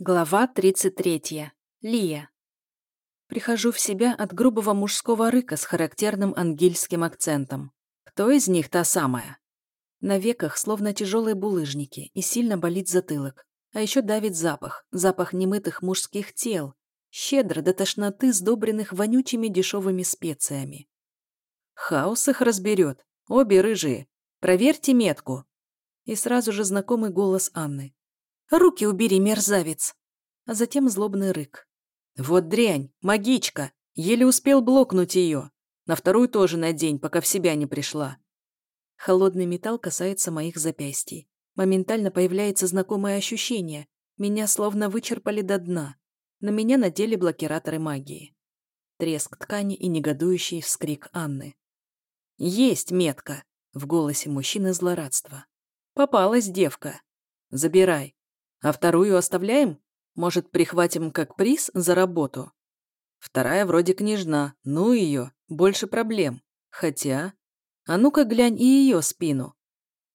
Глава 33. Лия. Прихожу в себя от грубого мужского рыка с характерным ангельским акцентом. Кто из них та самая? На веках словно тяжелые булыжники, и сильно болит затылок. А еще давит запах, запах немытых мужских тел, щедро до тошноты сдобренных вонючими дешевыми специями. Хаос их разберет. Обе рыжие. Проверьте метку. И сразу же знакомый голос Анны. «Руки убери, мерзавец!» А затем злобный рык. «Вот дрянь! Магичка! Еле успел блокнуть ее! На вторую тоже надень, пока в себя не пришла!» Холодный металл касается моих запястий. Моментально появляется знакомое ощущение. Меня словно вычерпали до дна. На меня надели блокираторы магии. Треск ткани и негодующий вскрик Анны. «Есть метка!» — в голосе мужчины злорадство. «Попалась девка. Забирай. А вторую оставляем? Может, прихватим как приз за работу? Вторая вроде княжна, ну ее, больше проблем. Хотя... А ну-ка глянь и ее спину.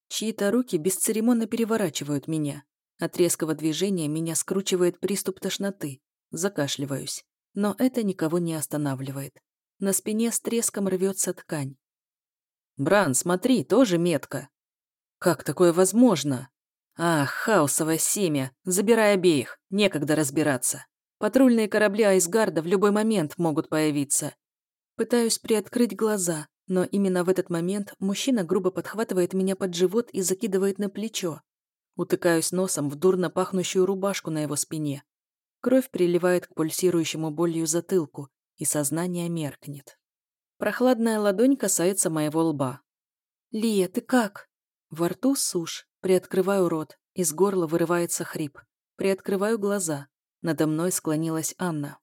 Чьи-то руки бесцеремонно переворачивают меня. От резкого движения меня скручивает приступ тошноты. Закашливаюсь. Но это никого не останавливает. На спине с треском рвется ткань. «Бран, смотри, тоже метка». «Как такое возможно?» Ах, хаосовое семя! Забирай обеих, некогда разбираться. Патрульные корабли Айсгарда в любой момент могут появиться. Пытаюсь приоткрыть глаза, но именно в этот момент мужчина грубо подхватывает меня под живот и закидывает на плечо. Утыкаюсь носом в дурно пахнущую рубашку на его спине. Кровь приливает к пульсирующему болью затылку, и сознание меркнет. Прохладная ладонь касается моего лба. «Лия, ты как?» Во рту сушь, Приоткрываю рот, из горла вырывается хрип. Приоткрываю глаза. Надо мной склонилась Анна.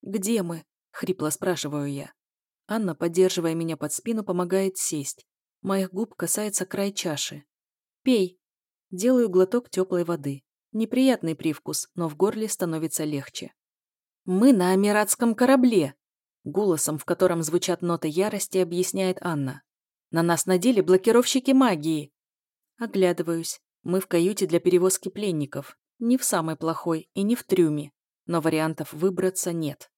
«Где мы?» — хрипло спрашиваю я. Анна, поддерживая меня под спину, помогает сесть. Моих губ касается край чаши. «Пей!» Делаю глоток теплой воды. Неприятный привкус, но в горле становится легче. «Мы на Амиратском корабле!» Голосом, в котором звучат ноты ярости, объясняет Анна. «На нас надели блокировщики магии!» Оглядываюсь. Мы в каюте для перевозки пленников. Не в самой плохой и не в трюме. Но вариантов выбраться нет.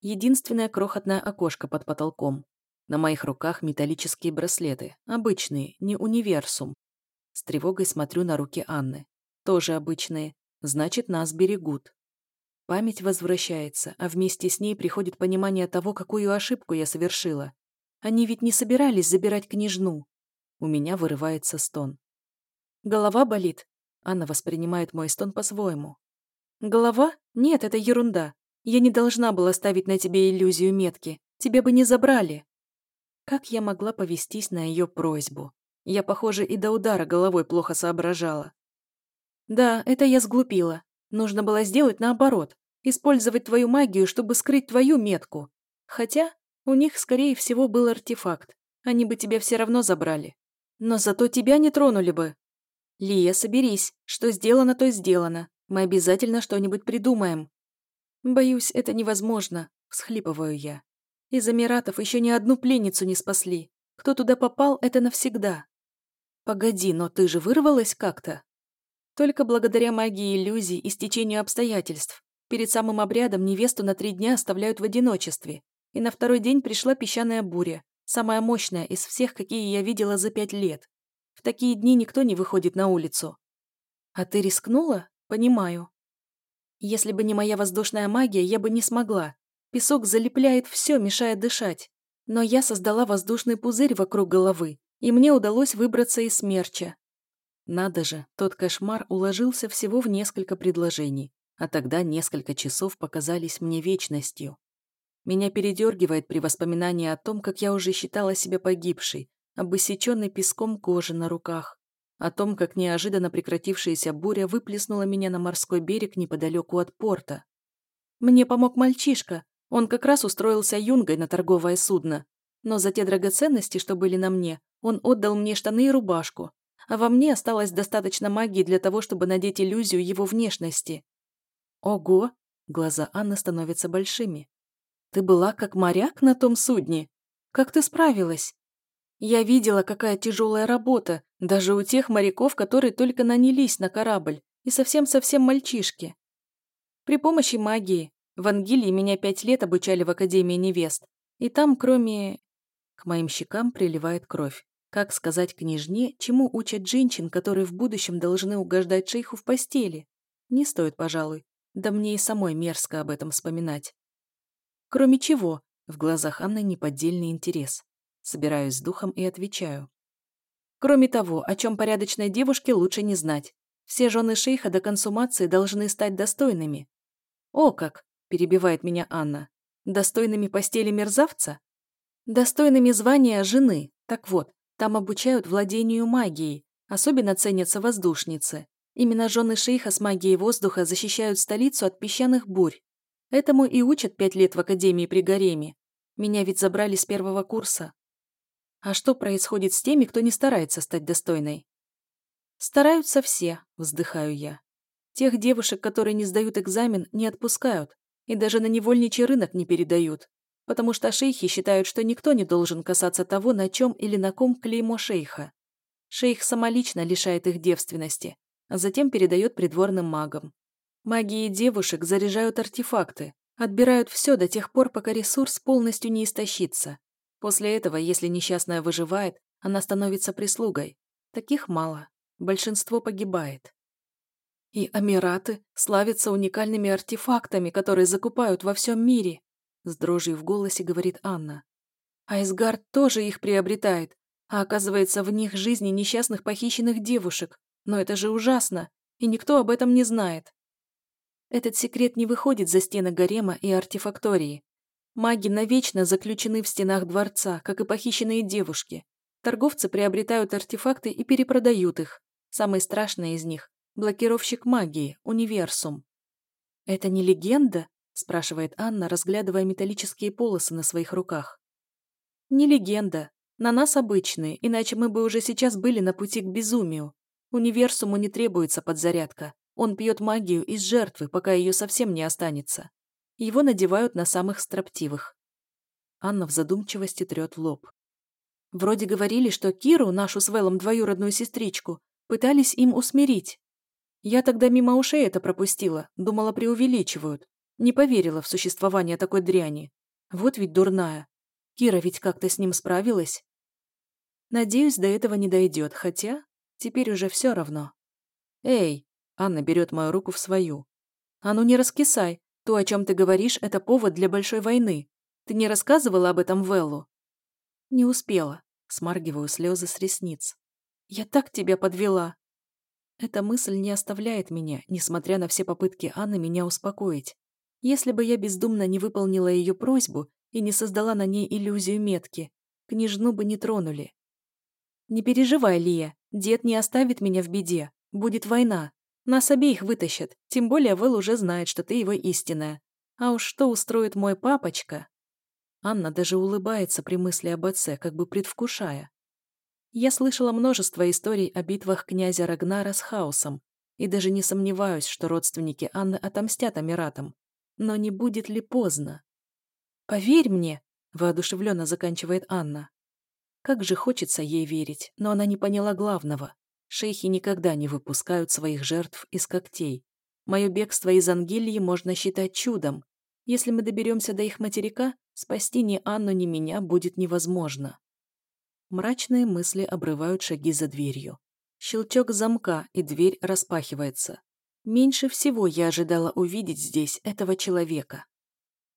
Единственное крохотное окошко под потолком. На моих руках металлические браслеты. Обычные, не универсум. С тревогой смотрю на руки Анны. Тоже обычные. Значит, нас берегут. Память возвращается, а вместе с ней приходит понимание того, какую ошибку я совершила. Они ведь не собирались забирать княжну. У меня вырывается стон. Голова болит. Анна воспринимает мой стон по-своему. Голова? Нет, это ерунда. Я не должна была ставить на тебе иллюзию метки. Тебя бы не забрали. Как я могла повестись на ее просьбу? Я, похоже, и до удара головой плохо соображала. Да, это я сглупила. Нужно было сделать наоборот. Использовать твою магию, чтобы скрыть твою метку. Хотя у них, скорее всего, был артефакт. Они бы тебя все равно забрали. Но зато тебя не тронули бы. «Лия, соберись. Что сделано, то сделано. Мы обязательно что-нибудь придумаем». «Боюсь, это невозможно», — всхлипываю я. «Из Эмиратов еще ни одну пленницу не спасли. Кто туда попал, это навсегда». «Погоди, но ты же вырвалась как-то?» «Только благодаря магии иллюзий и стечению обстоятельств. Перед самым обрядом невесту на три дня оставляют в одиночестве. И на второй день пришла песчаная буря, самая мощная из всех, какие я видела за пять лет. В такие дни никто не выходит на улицу. А ты рискнула? Понимаю. Если бы не моя воздушная магия, я бы не смогла. Песок залепляет все, мешая дышать. Но я создала воздушный пузырь вокруг головы, и мне удалось выбраться из смерча. Надо же, тот кошмар уложился всего в несколько предложений, а тогда несколько часов показались мне вечностью. Меня передергивает при воспоминании о том, как я уже считала себя погибшей, об иссеченной песком кожи на руках, о том, как неожиданно прекратившаяся буря выплеснула меня на морской берег неподалеку от порта. Мне помог мальчишка, он как раз устроился юнгой на торговое судно, но за те драгоценности, что были на мне, он отдал мне штаны и рубашку, а во мне осталось достаточно магии для того, чтобы надеть иллюзию его внешности. Ого! Глаза Анны становятся большими. Ты была как моряк на том судне? Как ты справилась? Я видела, какая тяжелая работа, даже у тех моряков, которые только нанялись на корабль, и совсем-совсем мальчишки. При помощи магии. В Ангелии меня пять лет обучали в Академии невест. И там, кроме... К моим щекам приливает кровь. Как сказать княжне, чему учат женщин, которые в будущем должны угождать шейху в постели? Не стоит, пожалуй. Да мне и самой мерзко об этом вспоминать. Кроме чего, в глазах Анны неподдельный интерес. Собираюсь с духом и отвечаю. Кроме того, о чем порядочной девушке лучше не знать. Все жены шейха до консумации должны стать достойными. «О как!» – перебивает меня Анна. «Достойными постели мерзавца?» «Достойными звания жены. Так вот, там обучают владению магией. Особенно ценятся воздушницы. Именно жены шейха с магией воздуха защищают столицу от песчаных бурь. Этому и учат пять лет в Академии при Гареме. Меня ведь забрали с первого курса. А что происходит с теми, кто не старается стать достойной? Стараются все, вздыхаю я. Тех девушек, которые не сдают экзамен, не отпускают и даже на невольничий рынок не передают, потому что шейхи считают, что никто не должен касаться того, на чем или на ком клеймо шейха. Шейх самолично лишает их девственности, а затем передает придворным магам. Магии девушек заряжают артефакты, отбирают все до тех пор, пока ресурс полностью не истощится. После этого, если несчастная выживает, она становится прислугой. Таких мало. Большинство погибает. И Амираты славятся уникальными артефактами, которые закупают во всем мире, с дрожью в голосе говорит Анна. Айсгард тоже их приобретает, а оказывается в них жизни несчастных похищенных девушек. Но это же ужасно, и никто об этом не знает. Этот секрет не выходит за стены гарема и артефактории. Маги навечно заключены в стенах дворца, как и похищенные девушки. Торговцы приобретают артефакты и перепродают их. Самый страшный из них – блокировщик магии, универсум. «Это не легенда?» – спрашивает Анна, разглядывая металлические полосы на своих руках. «Не легенда. На нас обычные, иначе мы бы уже сейчас были на пути к безумию. Универсуму не требуется подзарядка. Он пьет магию из жертвы, пока ее совсем не останется. Его надевают на самых строптивых. Анна в задумчивости трет лоб. Вроде говорили, что Киру, нашу с Велом двоюродную сестричку, пытались им усмирить. Я тогда мимо ушей это пропустила, думала, преувеличивают. Не поверила в существование такой дряни. Вот ведь дурная. Кира ведь как-то с ним справилась. Надеюсь, до этого не дойдет, хотя теперь уже все равно. Эй, Анна берет мою руку в свою. «А ну не раскисай. То, о чем ты говоришь, это повод для большой войны. Ты не рассказывала об этом Веллу?» «Не успела», — смаргиваю слезы с ресниц. «Я так тебя подвела!» Эта мысль не оставляет меня, несмотря на все попытки Анны меня успокоить. Если бы я бездумно не выполнила ее просьбу и не создала на ней иллюзию метки, княжну бы не тронули. «Не переживай, Лия, дед не оставит меня в беде. Будет война. Нас обеих вытащат, тем более Вэл уже знает, что ты его истинная. А уж что устроит мой папочка? Анна даже улыбается при мысли об отце, как бы предвкушая. Я слышала множество историй о битвах князя Рагнара с Хаосом, и даже не сомневаюсь, что родственники Анны отомстят Амиратам. Но не будет ли поздно? «Поверь мне!» – воодушевленно заканчивает Анна. Как же хочется ей верить, но она не поняла главного. Шейхи никогда не выпускают своих жертв из когтей. Мое бегство из Ангелии можно считать чудом. Если мы доберемся до их материка, спасти ни Анну, ни меня будет невозможно. Мрачные мысли обрывают шаги за дверью. Щелчок замка, и дверь распахивается. Меньше всего я ожидала увидеть здесь этого человека.